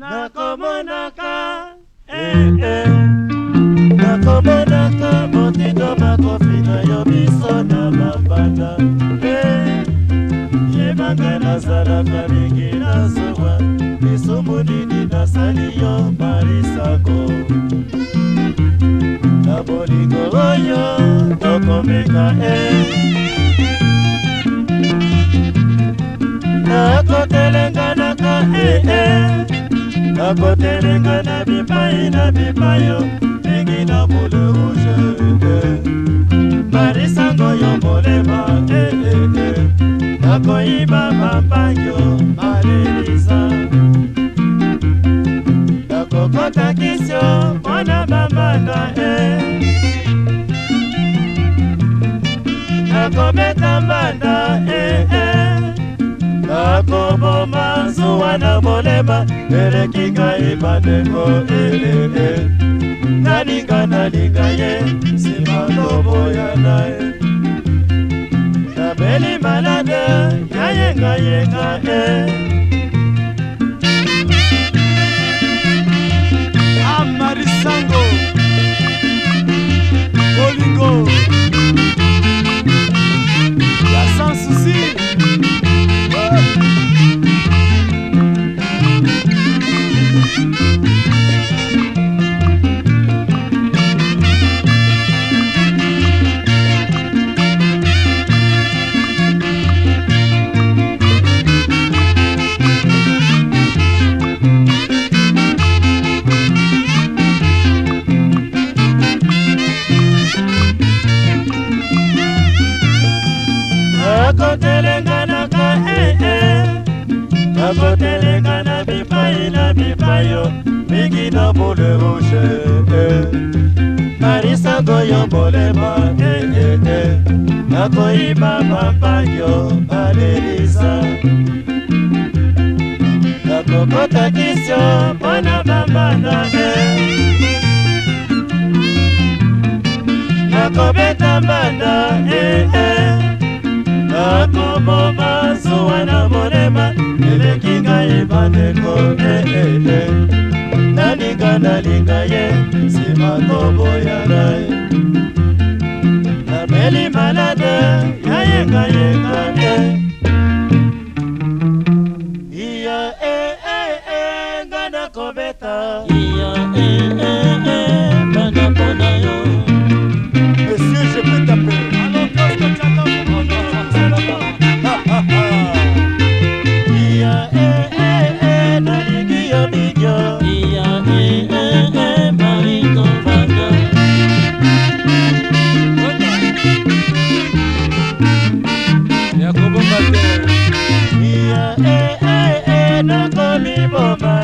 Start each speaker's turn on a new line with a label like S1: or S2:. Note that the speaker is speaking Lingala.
S1: nakomonaka eh, eh. nakomonaka motindo makofi na yo biso na mabanda eh. yebanga nazalaka mingi nazuwa lisumu nini nasali yo marisako na bolingo oyo tokomeka e nakotelenganaka ee eh, eh. nakotelenga na bipai na bipayo mingi na mule ujete eh, eh. barisango yo molema ee eh, nakoyiba bambangyo malelisa nakokota kisio mwana bambanga e nakobeta mbanda ee bakoboma zuwa na bolema eleki ngai bandeko elee nalinga nalinga ye nsima koboyana ye nabeli malade yayengayenga e amarisango nakotelenganaka ee eh, eh. nakotelengana bipai na bipai yo mingi na bule rouge parisango eh. yo bolema ee nakoyiba pampagio balelisa nakokota kisio mpona bambanda nalinga ye bandeko eele eh, eh, eh. nalinga nalinga ye nsima koboyanga ye nameli malade yayenga ye nakomiboma